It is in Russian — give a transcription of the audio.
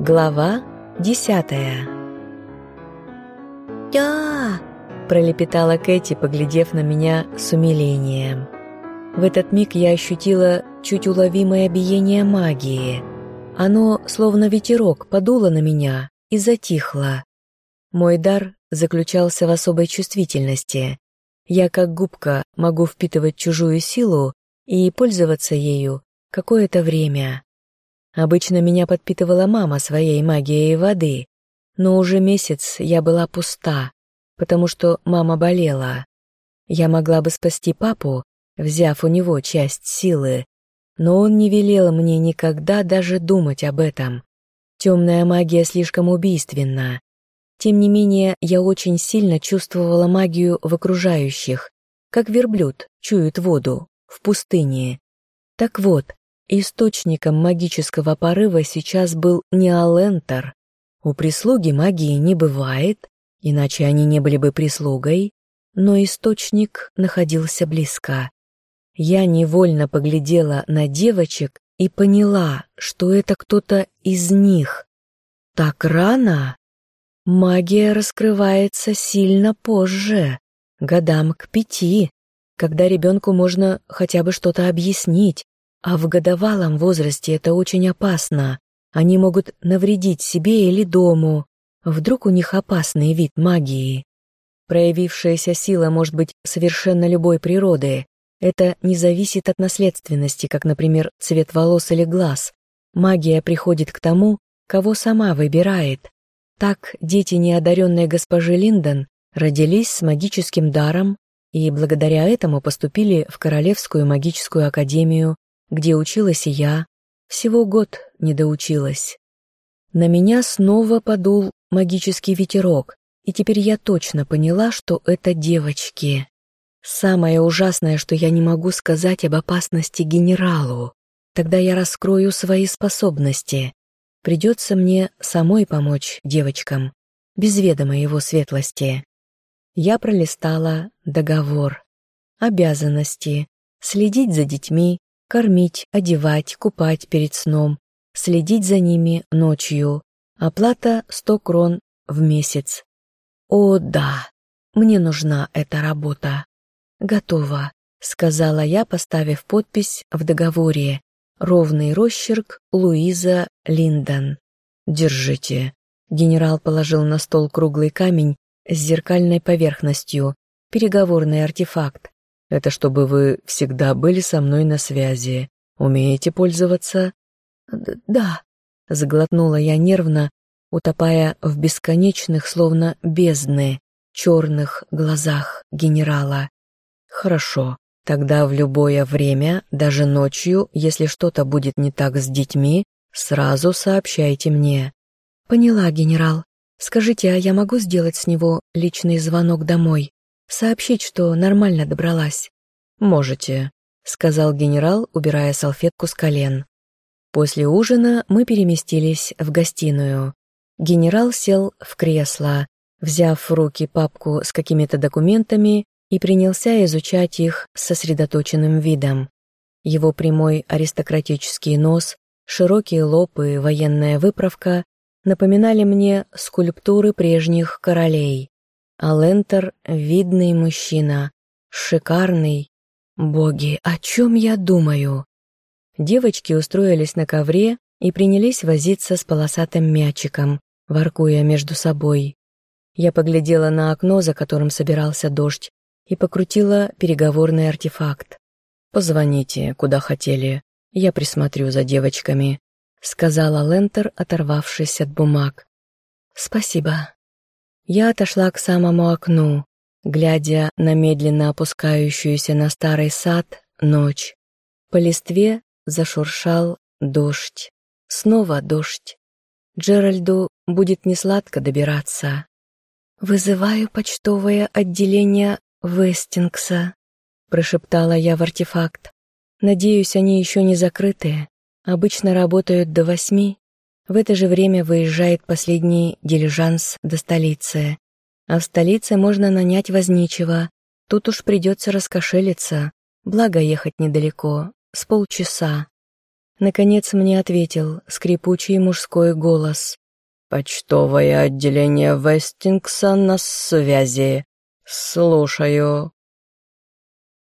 Глава десятая «Я!» – пролепетала Кэти, поглядев на меня с умилением. В этот миг я ощутила чуть уловимое биение магии. Оно, словно ветерок, подуло на меня и затихло. Мой дар заключался в особой чувствительности. Я, как губка, могу впитывать чужую силу и пользоваться ею какое-то время. Обычно меня подпитывала мама своей магией воды, но уже месяц я была пуста, потому что мама болела. Я могла бы спасти папу, взяв у него часть силы, но он не велел мне никогда даже думать об этом. Темная магия слишком убийственна. Тем не менее, я очень сильно чувствовала магию в окружающих, как верблюд чует воду в пустыне. Так вот, Источником магического порыва сейчас был не Алентер. У прислуги магии не бывает, иначе они не были бы прислугой, но источник находился близко. Я невольно поглядела на девочек и поняла, что это кто-то из них. Так рано? Магия раскрывается сильно позже, годам к пяти, когда ребенку можно хотя бы что-то объяснить, а в годовалом возрасте это очень опасно. Они могут навредить себе или дому. Вдруг у них опасный вид магии. Проявившаяся сила может быть совершенно любой природы. Это не зависит от наследственности, как, например, цвет волос или глаз. Магия приходит к тому, кого сама выбирает. Так дети неодаренной госпожи Линдон родились с магическим даром и благодаря этому поступили в Королевскую магическую академию где училась и я, всего год не доучилась. На меня снова подул магический ветерок, и теперь я точно поняла, что это девочки. Самое ужасное, что я не могу сказать об опасности генералу. Тогда я раскрою свои способности. Придется мне самой помочь девочкам, без ведома его светлости. Я пролистала договор. Обязанности. Следить за детьми, кормить, одевать, купать перед сном, следить за ними ночью. Оплата 100 крон в месяц. О, да, мне нужна эта работа. Готово, сказала я, поставив подпись в договоре. Ровный росчерк Луиза Линдон. Держите. Генерал положил на стол круглый камень с зеркальной поверхностью, переговорный артефакт. Это чтобы вы всегда были со мной на связи. Умеете пользоваться?» «Да», — заглотнула я нервно, утопая в бесконечных, словно бездны, черных глазах генерала. «Хорошо, тогда в любое время, даже ночью, если что-то будет не так с детьми, сразу сообщайте мне». «Поняла, генерал. Скажите, а я могу сделать с него личный звонок домой?» Сообщить, что нормально добралась. «Можете», — сказал генерал, убирая салфетку с колен. После ужина мы переместились в гостиную. Генерал сел в кресло, взяв в руки папку с какими-то документами и принялся изучать их сосредоточенным видом. Его прямой аристократический нос, широкие лоб и военная выправка напоминали мне скульптуры прежних королей. А Лентер — видный мужчина, шикарный. Боги, о чем я думаю? Девочки устроились на ковре и принялись возиться с полосатым мячиком, воркуя между собой. Я поглядела на окно, за которым собирался дождь, и покрутила переговорный артефакт. «Позвоните, куда хотели, я присмотрю за девочками», — сказала Лентер, оторвавшись от бумаг. «Спасибо», я отошла к самому окну, глядя на медленно опускающуюся на старый сад ночь. По листве зашуршал дождь. Снова дождь. Джеральду будет несладко добираться. «Вызываю почтовое отделение Вестингса», прошептала я в артефакт. «Надеюсь, они еще не закрыты. Обычно работают до восьми, в это же время выезжает последний дилижанс до столицы. А в столице можно нанять возничего. Тут уж придется раскошелиться. Благо ехать недалеко, с полчаса. Наконец мне ответил скрипучий мужской голос. «Почтовое отделение Вестингса на связи. Слушаю».